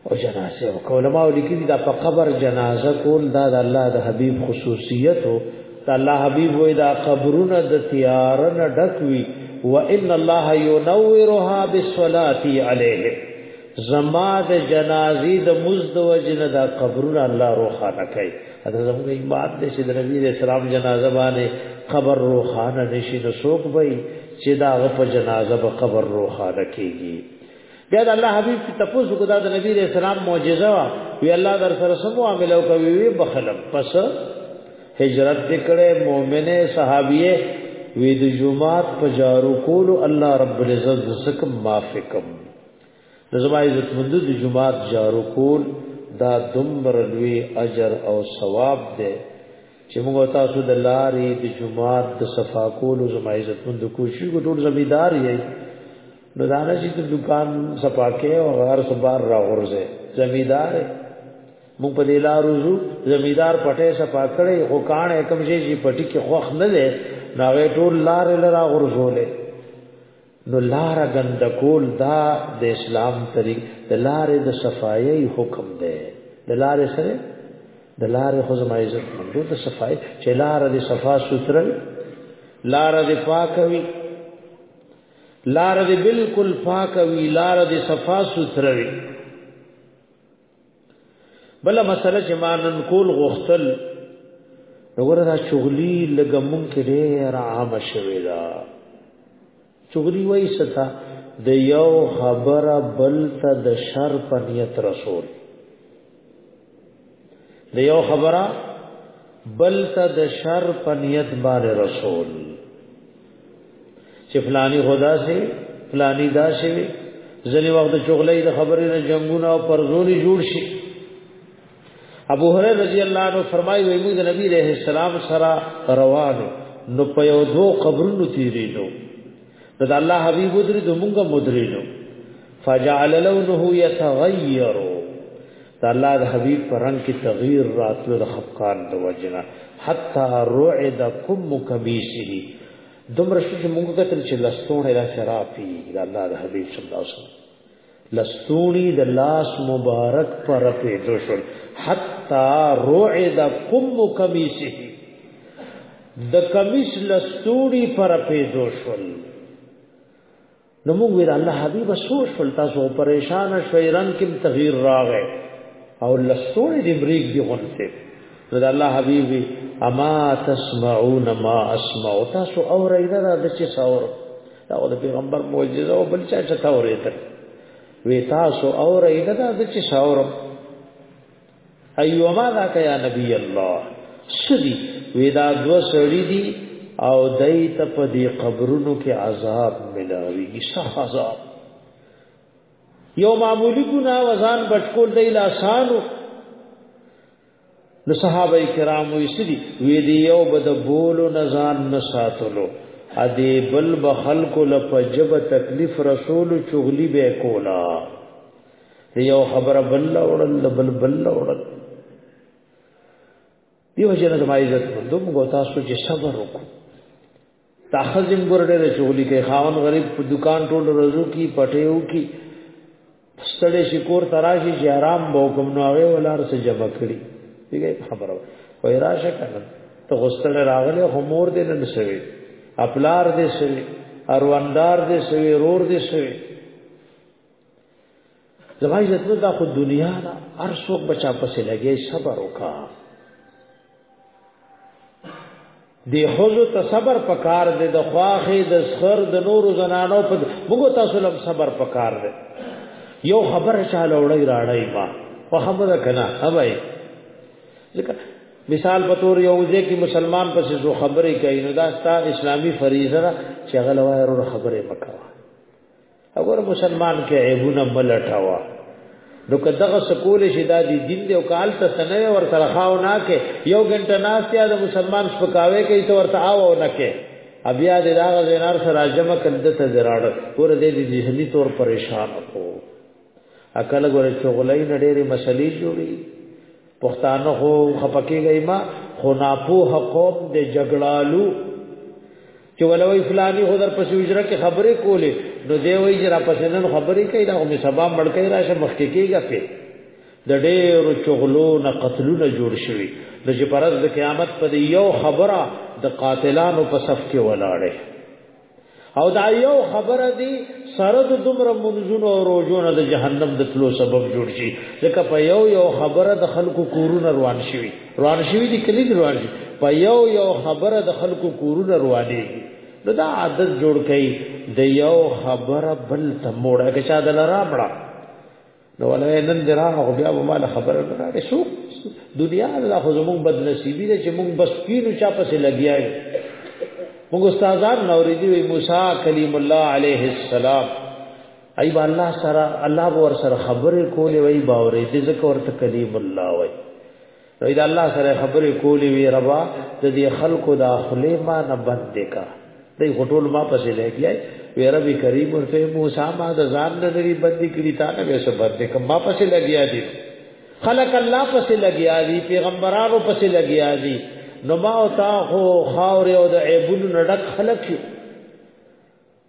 او جنازه او کولما لیکلي دا په قبر جنازه کول دا د الله د حبيب خصوصیت او د الله حبيب وې دا قبرونه د تیار نه ډکوي وان الله ينورها بالصلاه عليه زما د جنازي د مزد وجنه دا قبرونه الله روخانه کوي دا زموږ ایمان دې چې د نبی رسول الله جنازه باندې قبر روخانه نشي نو څوک به چې دا په جنازه به قبر روخانه کیږي بیا د الله حبیب چې تاسو کو دا د نبی رسول سلام معجزه وا وی الله در سره سم معاملې او کوي وی بخلم پس هجرت وکړې مؤمنه صحابیه وی د جمعات په جارو کول الله رب العزت زکم معافکم د زما عزت مند د جمعات جارو کول دا دمر لوی اجر او ثواب ده چې موږ تاسو د لارې د جمعات د صفا کول زما عزت مند کوشش وکړو ټول زمیدار یې نو دا نه چې دکان سپاکه او غار سبار را غورځي زمیدار مونږ په دې لار وځو زمیدار پټه سپاکړې خو کان کوم شي چې پټي کې خوخ نه ده ناغه ټول لار لرا غورځولې نو لار غندکول دا د اسلام طریق د لارې د صفایي حکم ده د لارې سره د لارې خو زما عزت مندو د صفای چې لار د صفا سوترل لار د پاکوي لار دې بالکل پاک وي لار دې صفا سوتره وي بل مسله چې ما نن کول غوښتل وګوره دا چغلی لګه مونږ کې ډېر عام شوی دا چغلی وای ستا د یو خبره بل ته د شر په نیت رسول د یو خبره بل ته د شر په نیت باندې رسول چې فلانی خدا سي فلانی دا شي ځنی وخت چغلې د خبرې نه جنگونه او پرزوري جوړ شي ابو هريره رضی الله عنه فرمایي وي موږ نبی عليه السلام سره روانو نو په یو دو قبرونو تیریدو نو د الله حبیب درې د مونږه مدرینو فجعل لونه يتغير د الله د حبيب پر رنگ کې تغییر راتلو د خفقان د وجنه حتا رعد کم کبیسه دومره شو چې موږ کتل چې لستوڼه را شرافي د الله د حبيب صلی الله علیه وسلم لستوڼي د لاس مبارک پر پیدو شول حتا رعد کم کبیسه د کمیس لستوڼي پر پیدو شول نو موږ ویل الله حبیب سوچ فل تاسو پریشان شوي رنگ کې تغییر راغی او لستون دې بریګ دی غونته نو الله حبیبي اما تسمعون ما اسمع تاسو اوریدا د چې څور دا د پیغمبر معجزه او بل چا چې څور یې وی تاسو اوریدا د چې څور ایوما دا کیا نبی الله سدی ودا دو سړی دی او دای ته په دې قبرونو کې عذاب ملاويږي سخت عذاب یو معمولی ګنا وزن بچکول دی لاسانو نو صحابه کرامو یې سدي وی دی یو بد بولو نزان نه ساتلو ا دې بل بخل کو لپجب تکلیف رسول چغلی به کولا دی یو خبره بل اورل بل بل اورل دیو جن د مای عزت مندو موږ تاسو چې صبر وکړو تاخذم ګور ډېر شغلي کې خاون غریب په دکان ټول رزو کی پټیو کی ستړې شکور تراشی چې آرام بو کوم نو هغه ولار سره جمع کړي دیګه خبره وای راشه کنه ته غسل راغله همور دې نه نسوي خپلار دې سوي ارواندار دې سوي رور دې سوي زما عزت نه دا خو دنیا دا هر څوک بچا پسې لګي صبر وکا دی خوزو ته صبر پکار دی د خواخې د سخر د نور زنانو په موږ تاسو لم صبر پکار دی یو خبر چاله وړي راړی ما په خبره کنا اوبای ځکه مثال په تور یو ځای کې مسلمان پسې زو خبرې کوي نو دا ستا اسلامي فریضه ده چې غلوه ورو خبرې وکړه اگر مسلمان کې عیبونه ملټاوا نو که دغه سکول شي دا دی دین دی او کال ته سنوي ور سره خاو نه کې یو غنټه ناشته د مسلمان سپکاوي کوي ته ورته آو او نه کې بیا د داغه زینار سره جمع کړه ته زراړ پور دې دې ذهني تور پریشان کو اکل ګور چغلای نه ډېری مسلې جوړي پښتانه خو خپکیږي ما خو ناپوه قوم دې جګړالو چې ولو اسلامي خو در پسې وجره کې خبرې کولې نو دی وایي چې را پسې نن خبرې کوي دا مې سبا مړ کوي راشه مخکې کېږه په د ډېرو چغلو نه قتلونه جوړ شوي د چې پرز د قیامت په یو خبره د قاتلانو په صف کې ولاړې او دا یو خبره دی سره د دومره منځونو او روزونو د جهنم د تلو سبب جوړ شي ځکه په یو یو خبره د خلکو کورونه روان شي روان شوی دی کلی دی روان شي په یو یو خبره د خلکو کورونه رواني نو دا عادت جوړ کړي د یو خبره بل ته موړه که چا دل را مړه نو ولې نن درا هغه بیا به مال خبره نه راځي شو دنیا الله خو زموږ بد نصیبی دی چې موږ بس کینو چا پسې لګیاي موږ استادان نوریدي موسی کلیم الله علیه السلام ای با الله سره الله ور سره خبرې کولې وای باورې دې ځکه ورته کلیم الله وای نو دا الله سره خبرې کولې وی ربا د دې خلکو د اخلي ما نه بند کا دې غټول ما پسې لګیای وی ربي کریم ورته موسی ما د ځان نه لري بند کړی تا نه وسه بند کم ما پسې لګیا دي خلق الله پسې لګیا دي پیغمبرانو پسې لګیا دي نو ما او تا خو خاور او د عیبونو نډک خلق یو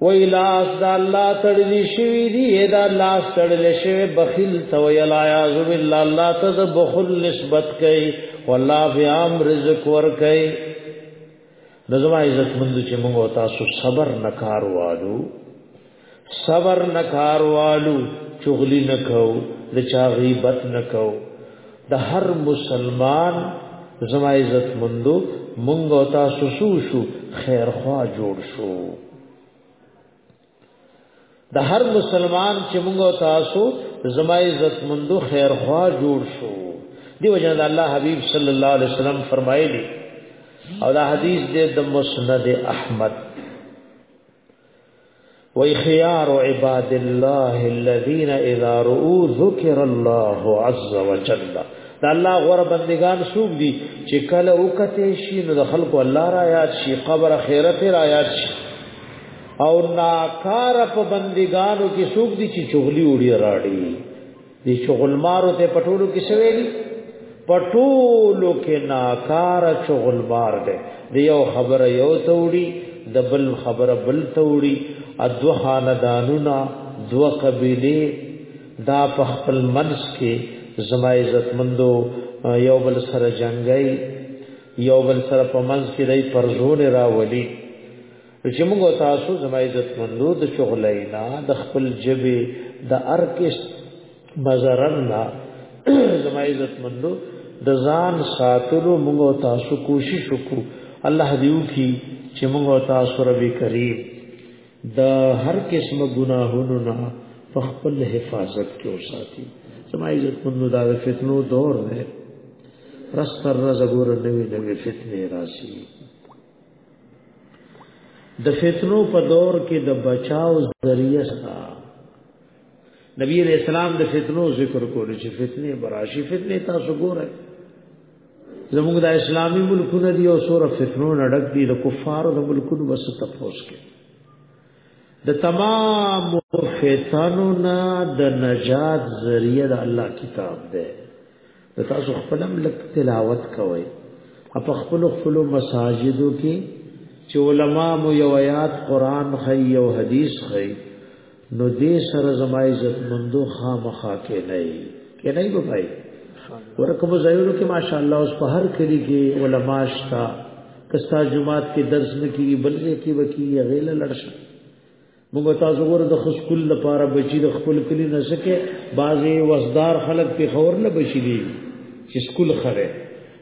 وی لاس دا الله تړلی شوی دی دا لاس تړل شوی بخیل تو یلا یعذ بالله الله ته د بخل نسبت کوي والله بیام رزق ور کوي نظمه عزت مند چې موږ تاسو صبر نکار والو صبر نکار والو چغلی نکاو د چا غیبت نکاو د هر مسلمان زما عزت مندو مونږ او تاسو شو شو خیر خوا جوړ شو د هر مسلمان چې مونږ او تاسو زما عزت مندو خیر خوا جوړ شو دی وجه د الله حبیب صلی الله علیه وسلم فرمایلی او دا حدیث دې د مسند احمد وی خيار عباد الله الذين اذا رؤوا ذكر الله عز وجل دا الله غره بندگان سوق دي چې کله وکته شي نو د خلکو الله را یاد شي قبر خیرت را یاد شي او ناکار په بندگانو کې سوق دي چې چغلي وړي راړي دي چغلمارو ته پټولو کې شوی دي پټولو کې ناکار چغلمار دی دی یو خبره یو توړي د بل خبره بل توړي ادو خاندانونه دو قبيله دا په خپل منس کې زما عزت مندو یو بل سره جنگي یو بل سره په منځ کې دای پرزول راولي چې موږ تاسو زما عزت مندو د شغلینا د خپل جبه د ارکس مزرنا زما عزت مندو د ځان ساتلو موږ تاسو کوشش وکړو الله دې وکي چې موږ تاسو رب کریم د هر قسم ګناهونو نه په خپل حفاظت کې وساتي زما عزت مندو دا فتنو دور دی رستر رزګور نوې نوې فتنې راشي د فتنو په دور کې د بچاو ذریعہ ستا نبی علیہ السلام د فتنو ذکر کول چې فتنه براشي فتنه تاسو ګورئ زموږ د اسلامي ملکونو دی او سور فتنو نډک دی د کفارو د ملکونو بس تفوس کې د تمام فتنو نه د نجات ذریعہ د الله کتاب دی د تاسو خپلم لک تلاوت کوي په خپل خپل مساجدو کې چې علما مو یو آیات قران خي یو حدیث خي نو دې سره زما عزت مندو خامخا کې نه کې نه به پای ورکه مو زایلو کې ماشاءالله اوس په هر کلی کې علما شتا کستا جمعات کې درس نه کیږي بلځه کې وکی غیله لړشه موږ تاسو ور د خسکل لپاره بچی د خپل کلی نه سکه بعضی وسدار خلک په خور نه بچی دي چې سکول خره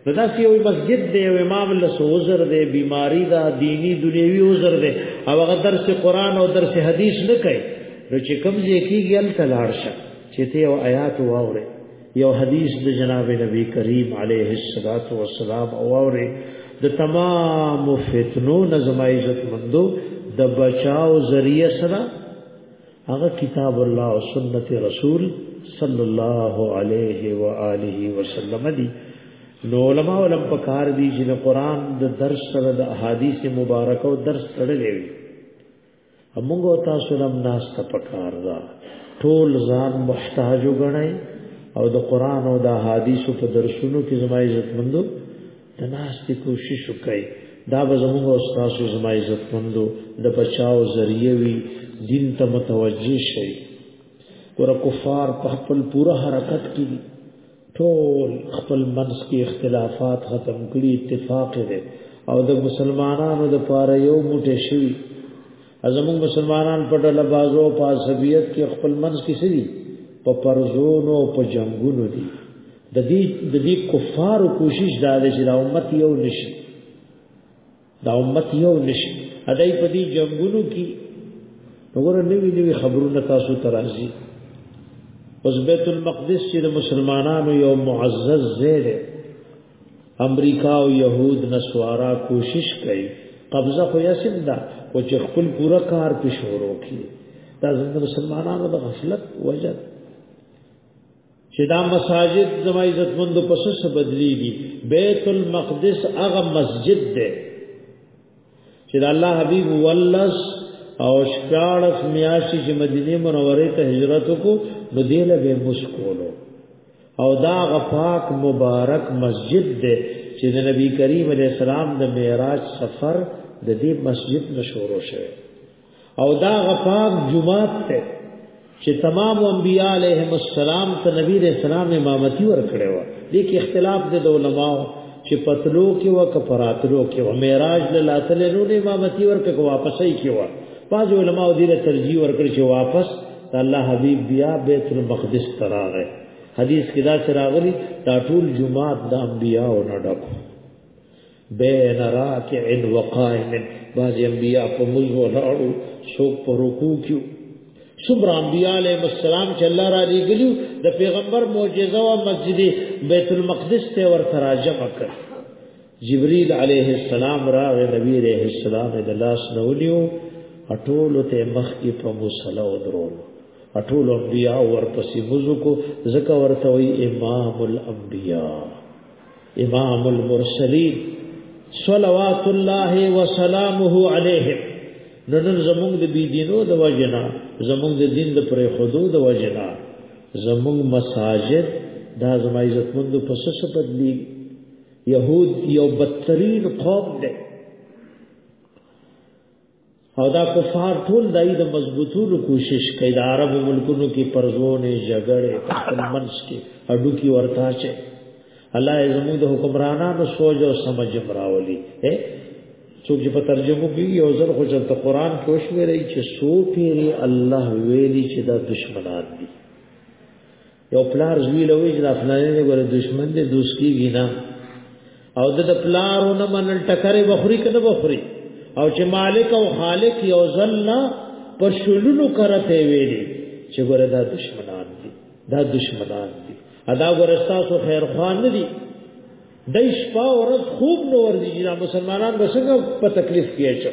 نو دا سی یو مسجد دی یو امام له سوزر دی بیماری دا دینی دنیوي عذر دی او هغه درس قران او درس حدیث نه کوي نو چې کمزې کیږي ال تلار شه چې ته یو آیات واورې یو حدیث د جناب نبی کریم علیه الصلاۃ والسلام او اوره د تمام فتنو نظم عزت مندو د بچاو ذریعہ سره هغه کتاب الله او سنت رسول صلی الله علیه و آله وسلم دی نو علماء علم پکار دی چې د قران د درس سره د احادیث مبارکه او درس تړلې وي موږ تاسو لم ناس ته پکار دا ټول ځان محتاج وګڼئ او د قران او د احادیث په درسونو کې زما عزت مندو د ناس ته کوشش وکړئ دا به زموږ او تاسو زما عزت مندو د بچاو ذریعہ وي دین ته متوجه شئ ګور کفار په خپل پوره حرکت کې ټول خپل منځ کې اختلافات ختم کړي اتفاق دی او د مسلمانانو د پاره یو موټی شوی ازمون مسلمانان په ډله بازو په عصبیت کې خپل منځ کې سړي په پرزونو په جنگونو دي د دې د دې کفارو کوشش دا دی چې د امت یو نشي دا امت یو نشي ادای په دې جنگونو کې وګوره نوی نوی خبرونه تاسو ترازی اوس بیت المقدس چې د مسلمانانو یو معزز ځای دی امریکا او يهود نسوارا کوشش کوي قبضه خو یسم ده او چې خپل پورا کار په شروع کړي دا زموږ مسلمانانو د غفلت وجه چې دا مساجد زما عزت مند په څه بدلی دي بیت المقدس هغه مسجد ده چې الله حبیب ولس او شکارس میاشی چې مدینه منوره ته هجرت کو نو دیله به مسکولو او دا غفاق مبارک مسجد ده چې د نبی کریم علیہ السلام د معراج سفر د دې مسجد نشورو شوه او دا غفاق جمعات ته چې تمام انبیاء علیهم السلام ته نبی رسول الله امامتی ورکړي و دې کې اختلاف د علماو چې پتلو کې و ک پراتلو کې و معراج له لاتل نو نه امامتي ورکه کو واپس یې کې و بعض علما دې له ترجیح ورکړي چې واپس الله حبیب بیا بیت المقدس تراغه حدیث کې دا چې راغلي دا ټول جمعات د انبیاء او نه ډکو بین راکع وقائم بعض انبیاء په مزو لاړو سو په رکوع کې صبر انبیاء علیہ السلام چې الله را لګلیو د پیغمبر معجزه او مسجد بیت المقدس ته ورته راځم کړ جبريل عليه السلام راغ نبی عليه السلام د لاس نولیو اټول ته مخ کې په مصلا ودرول اټول انبیاء ورپسې وزکو زکه ورته وی امام الانبیاء امام المرسلین صلوات الله وسلامه علیه نن زمونږ د بی دینو د وجنا زمونږ د دین د پرې خودو د وجنا زمونږ مساجد دا زما عزت مند په سس بدلی يهود یو بدترین قوم دی او دا کفار ټول دای د مضبوطولو کوشش کوي د عرب ملکونو کې پرزونه جګړه خپل منځ کې اډو کې ورتا چي الله زموږ د حکمرانانو سوج او سمج براولي څوک چې په ترجمه کې یو ځل خو چې ته قران کې وشوري چې سو پیری الله ویلي چې دا دشمنان دي یو پلار زوی له وجه دا فلانه نه ګوره دشمن دې دوست کیږي نه او د پلارونه منل ټکرې بخوري کنه بخوري او چې مالک او خالق یو ځلنا پر شلونو کرته ویلي چې ګوره دا دشمنان دي دا دشمنان دي ادا ګوره تاسو خیر خوان نه دي د شپه ورځ خوب نور دي چې مسلمانان بسنګ په تکلیف کې اچو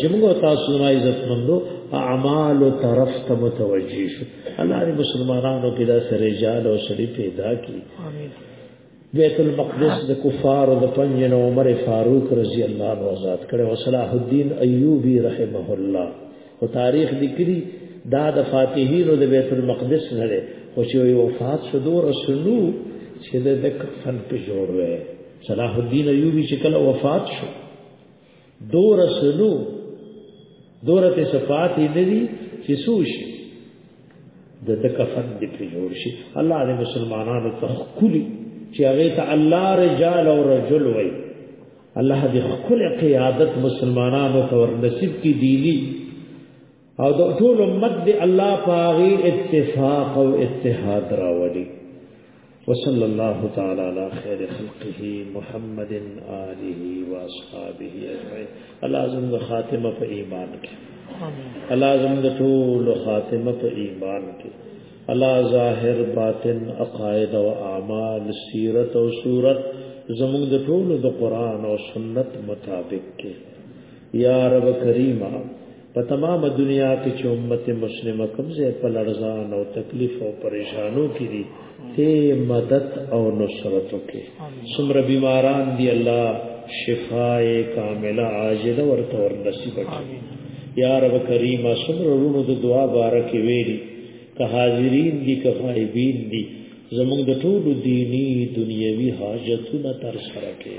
چې موږ تاسو نه عزت مندو اعمال طرف ته متوجي شو الله دې مسلمانانو کې دا سره رجال او سړي پیدا کړي امين بیت المقدس د کفار د پنځه نو عمر فاروق رضی الله عنه آزاد کړي او صلاح الدین ایوبی رحمه الله او تاریخ لیکلي دا د فاتحین او د بیت المقدس نه لري او چې وفات شو دو رسولو چې د کفن په جوړ وې صلاح الدین ایوبی چې کله وفات شو دور سلو دورته صفات دې دي چې سوش د تکفن دې په جوړ شي الله دې مسلمانانو ته خولي چې هغه ته الله رجال او رجل وای الله دې خپل قیادت مسلمانانو ته ورنصیب کی دینی او د ټول امت دی الله پاغي اتفاق او اتحاد راولي وصلى الله تعالى على خير خلقه محمد آله واصحابه اجمعين الله زموږ خاتمه په ایمان کې الله زموږ ټول خاتمه په ایمان کې الله ظاهر باطن عقاید او اعمال سیرت او صورت زموږ د ټول د قران او سنت مطابق کې یا رب کریمه په تمامه دنیا کې چې امت مسلمه کوم ځای په لړزان او تکلیف او پریشانو کې دي ته مدد او نصرت وکي څومره بیماران دي الله شفای کامله عاجله ورته ور نصیب کړي یا رب کریم څومره ورونو د دعا بارکه ویلي که حاضرین دي که غایبین دي زمونږ د ټولو دینی دنیوي حاجتونه تر سره کړي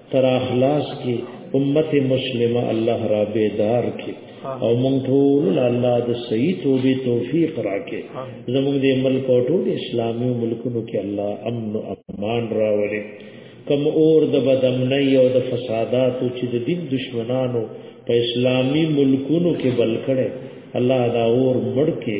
تر اخلاص کې امت مسلمه الله را بیدار کې او مونږ ټول الله د صحیح توبې توفیق راکې زموږ دې ملک او ټول اسلامي ملکونو کې الله امن او امان راولي کم اور د بدمنۍ او د فساداتو چې د دین دشمنانو په اسلامي ملکونو کې بل کړي الله دا اور مړ کې